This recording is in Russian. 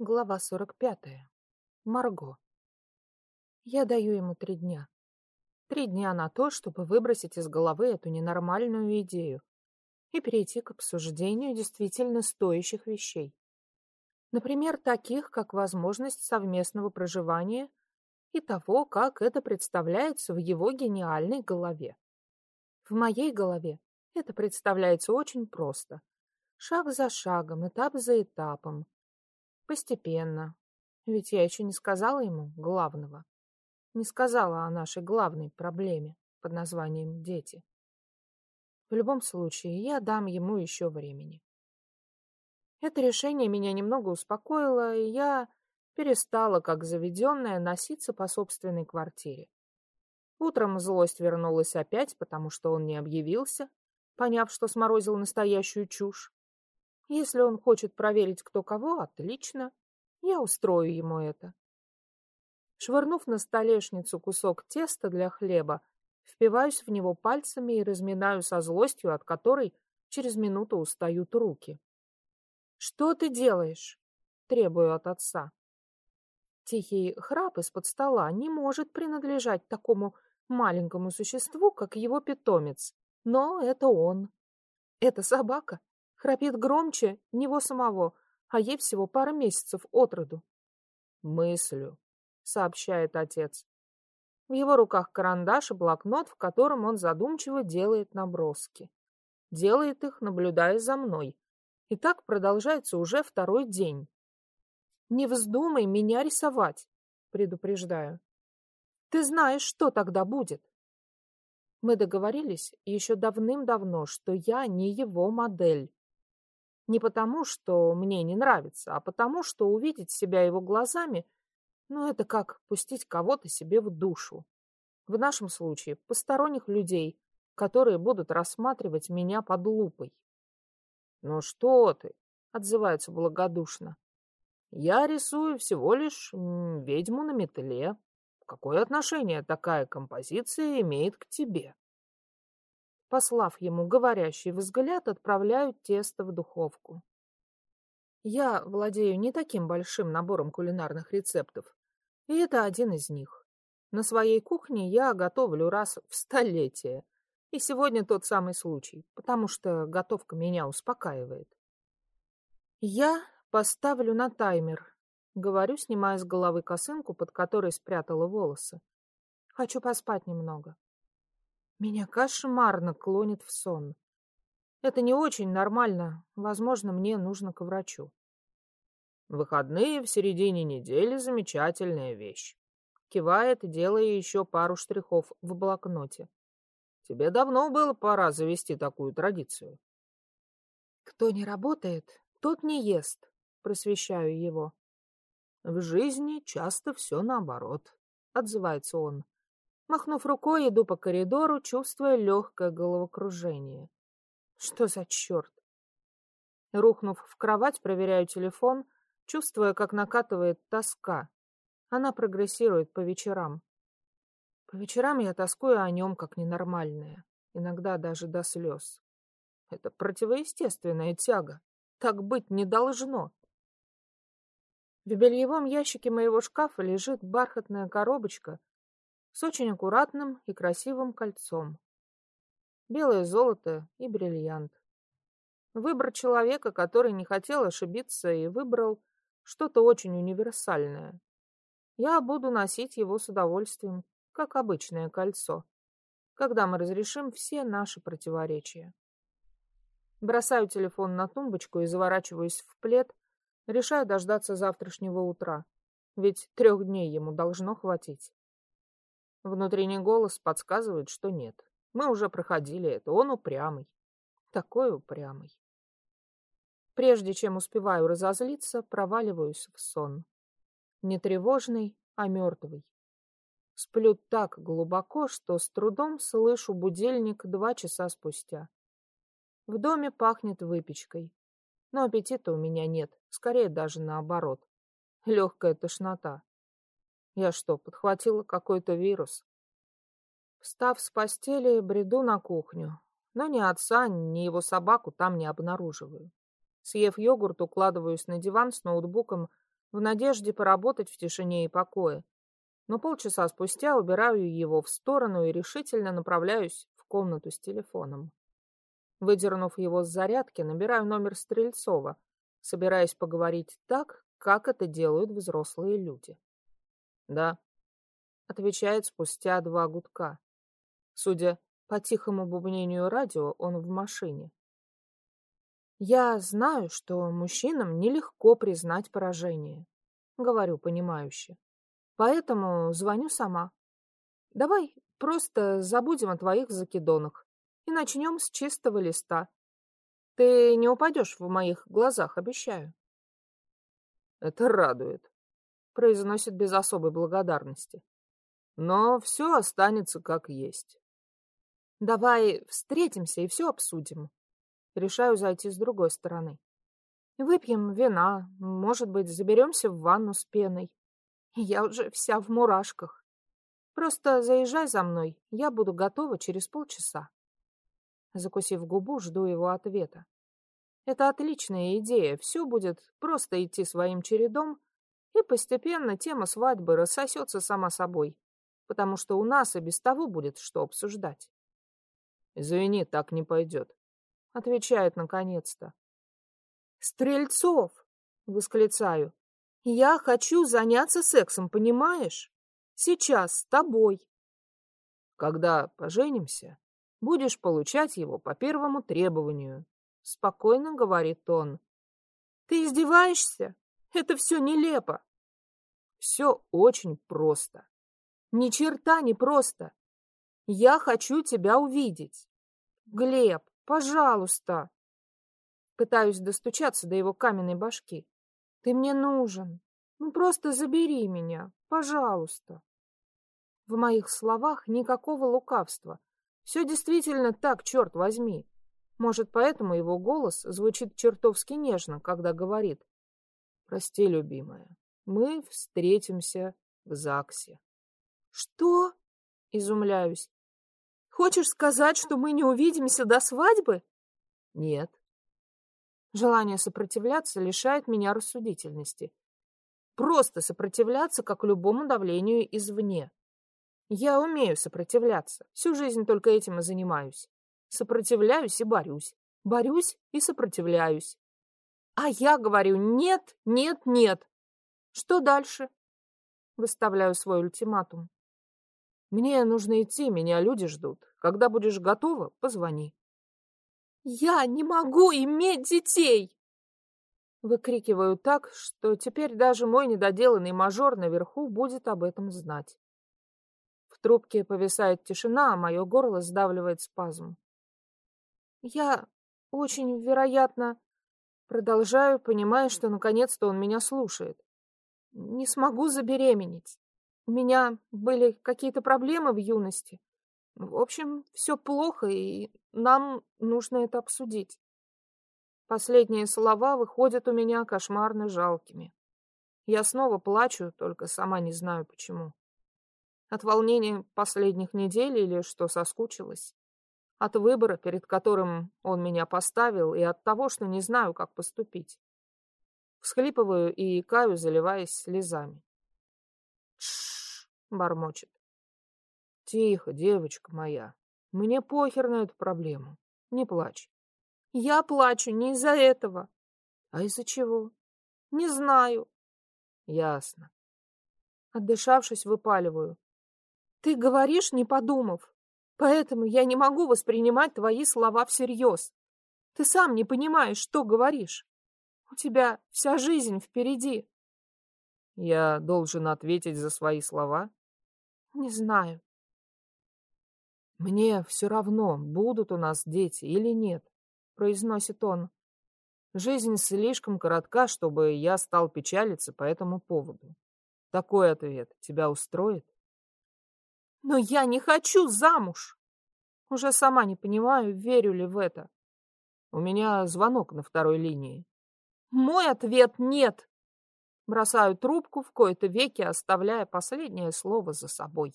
Глава 45. Марго. Я даю ему три дня. Три дня на то, чтобы выбросить из головы эту ненормальную идею и перейти к обсуждению действительно стоящих вещей. Например, таких, как возможность совместного проживания и того, как это представляется в его гениальной голове. В моей голове это представляется очень просто. Шаг за шагом, этап за этапом, Постепенно. Ведь я еще не сказала ему главного. Не сказала о нашей главной проблеме под названием «дети». В любом случае, я дам ему еще времени. Это решение меня немного успокоило, и я перестала, как заведенная, носиться по собственной квартире. Утром злость вернулась опять, потому что он не объявился, поняв, что сморозил настоящую чушь. Если он хочет проверить, кто кого, отлично. Я устрою ему это. Швырнув на столешницу кусок теста для хлеба, впиваюсь в него пальцами и разминаю со злостью, от которой через минуту устают руки. «Что ты делаешь?» — требую от отца. Тихий храп из-под стола не может принадлежать такому маленькому существу, как его питомец, но это он. Это собака Храпит громче него самого, а ей всего пара месяцев от роду. «Мыслю», — сообщает отец. В его руках карандаш и блокнот, в котором он задумчиво делает наброски. Делает их, наблюдая за мной. И так продолжается уже второй день. «Не вздумай меня рисовать», — предупреждаю. «Ты знаешь, что тогда будет». Мы договорились еще давным-давно, что я не его модель. Не потому, что мне не нравится, а потому, что увидеть себя его глазами, ну, это как пустить кого-то себе в душу. В нашем случае посторонних людей, которые будут рассматривать меня под лупой. «Ну что ты?» — отзывается благодушно. «Я рисую всего лишь ведьму на метле. Какое отношение такая композиция имеет к тебе?» Послав ему говорящий взгляд, отправляю тесто в духовку. Я владею не таким большим набором кулинарных рецептов, и это один из них. На своей кухне я готовлю раз в столетие, и сегодня тот самый случай, потому что готовка меня успокаивает. Я поставлю на таймер, говорю, снимая с головы косынку, под которой спрятала волосы. Хочу поспать немного. Меня кошмарно клонит в сон. Это не очень нормально. Возможно, мне нужно к врачу. Выходные в середине недели — замечательная вещь. Кивает, делая еще пару штрихов в блокноте. Тебе давно было пора завести такую традицию. Кто не работает, тот не ест, просвещаю его. В жизни часто все наоборот, отзывается он. Махнув рукой, иду по коридору, чувствуя легкое головокружение. Что за черт? Рухнув в кровать, проверяю телефон, чувствуя, как накатывает тоска. Она прогрессирует по вечерам. По вечерам я тоскую о нем, как ненормальная, иногда даже до слез. Это противоестественная тяга. Так быть не должно. В бельевом ящике моего шкафа лежит бархатная коробочка с очень аккуратным и красивым кольцом. Белое золото и бриллиант. Выбор человека, который не хотел ошибиться и выбрал что-то очень универсальное. Я буду носить его с удовольствием, как обычное кольцо, когда мы разрешим все наши противоречия. Бросаю телефон на тумбочку и заворачиваюсь в плед, решая дождаться завтрашнего утра, ведь трех дней ему должно хватить. Внутренний голос подсказывает, что нет. Мы уже проходили это. Он упрямый. Такой упрямый. Прежде чем успеваю разозлиться, проваливаюсь в сон. Не тревожный, а мертвый. Сплю так глубоко, что с трудом слышу будильник два часа спустя. В доме пахнет выпечкой. Но аппетита у меня нет, скорее даже наоборот. Легкая тошнота. Я что, подхватила какой-то вирус? Встав с постели, бреду на кухню. Но ни отца, ни его собаку там не обнаруживаю. Съев йогурт, укладываюсь на диван с ноутбуком в надежде поработать в тишине и покое. Но полчаса спустя убираю его в сторону и решительно направляюсь в комнату с телефоном. Выдернув его с зарядки, набираю номер Стрельцова, собираясь поговорить так, как это делают взрослые люди. «Да», — отвечает спустя два гудка. Судя по тихому бубнению радио, он в машине. Я знаю, что мужчинам нелегко признать поражение. Говорю понимающе. Поэтому звоню сама. Давай просто забудем о твоих закидонах и начнем с чистого листа. Ты не упадешь в моих глазах, обещаю. Это радует, произносит без особой благодарности. Но все останется как есть. Давай встретимся и все обсудим. Решаю зайти с другой стороны. Выпьем вина, может быть, заберемся в ванну с пеной. Я уже вся в мурашках. Просто заезжай за мной, я буду готова через полчаса. Закусив губу, жду его ответа. Это отличная идея, все будет просто идти своим чередом, и постепенно тема свадьбы рассосется сама собой, потому что у нас и без того будет что обсуждать. Извини, так не пойдет. Отвечает наконец-то. Стрельцов! Восклицаю. Я хочу заняться сексом, понимаешь? Сейчас с тобой. Когда поженимся, будешь получать его по первому требованию. Спокойно говорит он. Ты издеваешься? Это все нелепо. Все очень просто. Ни черта не просто. Я хочу тебя увидеть. Глеб, пожалуйста. Пытаюсь достучаться до его каменной башки. Ты мне нужен. Ну просто забери меня, пожалуйста. В моих словах никакого лукавства. Все действительно так, черт возьми. Может, поэтому его голос звучит чертовски нежно, когда говорит. Прости, любимая, мы встретимся в ЗАГСе. Что? Изумляюсь. Хочешь сказать, что мы не увидимся до свадьбы? Нет. Желание сопротивляться лишает меня рассудительности. Просто сопротивляться, как любому давлению извне. Я умею сопротивляться. Всю жизнь только этим и занимаюсь. Сопротивляюсь и борюсь. Борюсь и сопротивляюсь. А я говорю «нет, нет, нет». Что дальше? Выставляю свой ультиматум. Мне нужно идти, меня люди ждут. Когда будешь готова, позвони. Я не могу иметь детей! Выкрикиваю так, что теперь даже мой недоделанный мажор наверху будет об этом знать. В трубке повисает тишина, а мое горло сдавливает спазм. Я очень вероятно продолжаю, понимая, что наконец-то он меня слушает. Не смогу забеременеть. У меня были какие-то проблемы в юности. В общем, все плохо, и нам нужно это обсудить. Последние слова выходят у меня кошмарно жалкими. Я снова плачу, только сама не знаю почему. От волнения последних недель или что соскучилась. От выбора, перед которым он меня поставил, и от того, что не знаю, как поступить. Всхлипываю и икаю, заливаясь слезами. Тш, бормочет. Тихо, девочка моя. Мне похер на эту проблему. Не плачь. Я плачу не из-за этого. А из-за чего? Не знаю. Ясно. Отдышавшись, выпаливаю. Ты говоришь, не подумав. Поэтому я не могу воспринимать твои слова всерьез. Ты сам не понимаешь, что говоришь. У тебя вся жизнь впереди. Я должен ответить за свои слова? Не знаю. Мне все равно, будут у нас дети или нет, произносит он. Жизнь слишком коротка, чтобы я стал печалиться по этому поводу. Такой ответ тебя устроит? Но я не хочу замуж. Уже сама не понимаю, верю ли в это. У меня звонок на второй линии. Мой ответ нет. Бросаю трубку в кои-то веки, оставляя последнее слово за собой.